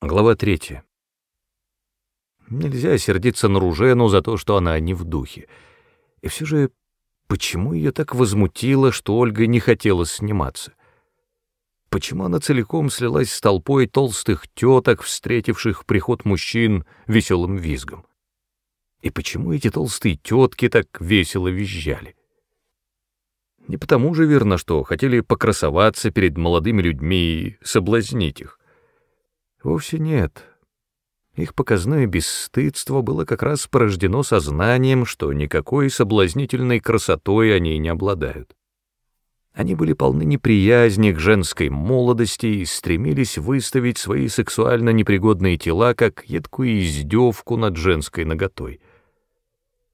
Глава третья. Нельзя сердиться на Ружену за то, что она не в духе. И все же, почему ее так возмутило, что Ольга не хотела сниматься? Почему она целиком слилась с толпой толстых теток, встретивших приход мужчин веселым визгом? И почему эти толстые тетки так весело визжали? Не потому же верно, что хотели покрасоваться перед молодыми людьми и соблазнить их. Вовсе нет. Их показное бесстыдство было как раз порождено сознанием, что никакой соблазнительной красотой они не обладают. Они были полны неприязни к женской молодости и стремились выставить свои сексуально непригодные тела как едкую издевку над женской наготой.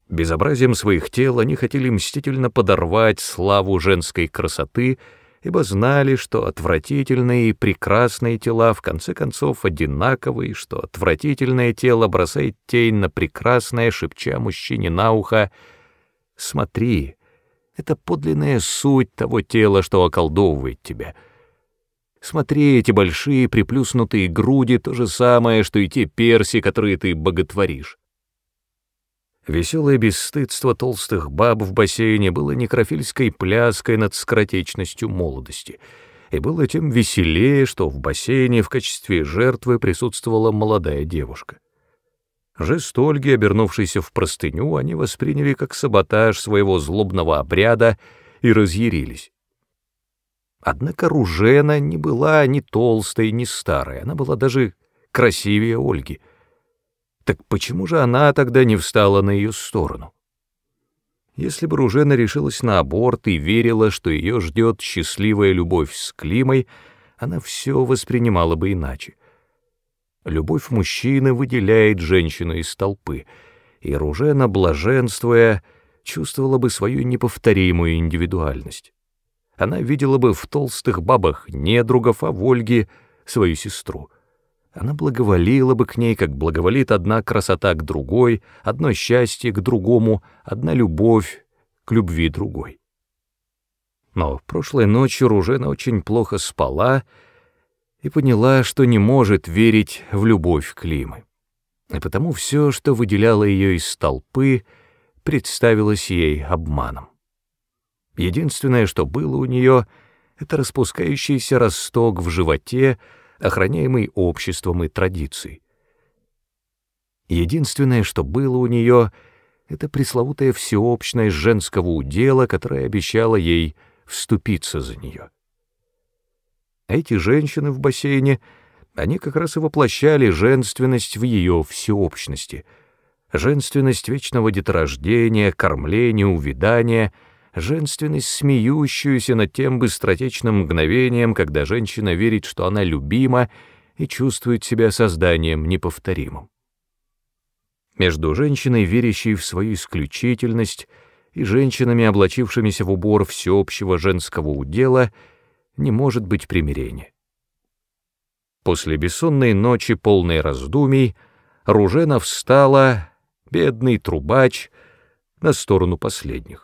Безобразием своих тел они хотели мстительно подорвать славу женской красоты, ибо знали, что отвратительные и прекрасные тела в конце концов одинаковые, что отвратительное тело бросает тень на прекрасное, шепча мужчине на ухо «Смотри, это подлинная суть того тела, что околдовывает тебя». Смотри, эти большие приплюснутые груди — то же самое, что и те перси, которые ты боготворишь. Веселое бесстыдство толстых баб в бассейне было некрофильской пляской над скоротечностью молодости, и было тем веселее, что в бассейне в качестве жертвы присутствовала молодая девушка. Жест Ольги, обернувшийся в простыню, они восприняли как саботаж своего злобного обряда и разъярились. Однако Ружена не была ни толстой, ни старой, она была даже красивее Ольги — так почему же она тогда не встала на ее сторону? Если бы Ружена решилась на аборт и верила, что ее ждет счастливая любовь с Климой, она все воспринимала бы иначе. Любовь мужчины выделяет женщину из толпы, и Ружена, блаженствуя, чувствовала бы свою неповторимую индивидуальность. Она видела бы в толстых бабах недругов, а в Ольге — свою сестру — она благоволила бы к ней, как благоволит одна красота к другой, одно счастье к другому, одна любовь к любви другой. Но прошлой ночью Ружена очень плохо спала и поняла, что не может верить в любовь Климы. И потому все, что выделяло ее из толпы, представилось ей обманом. Единственное, что было у нее, — это распускающийся росток в животе, охраняемый обществом и традицией. Единственное, что было у нее, это пресловутая всеобщность женского удела, которая обещала ей вступиться за нее. Эти женщины в бассейне, они как раз и воплощали женственность в ее всеобщности, женственность вечного деторождения, кормления, увядания — женственность, смеющуюся над тем быстротечным мгновением, когда женщина верит, что она любима и чувствует себя созданием неповторимым. Между женщиной, верящей в свою исключительность, и женщинами, облачившимися в убор всеобщего женского удела, не может быть примирения. После бессонной ночи, полной раздумий, Ружена встала, бедный трубач, на сторону последних.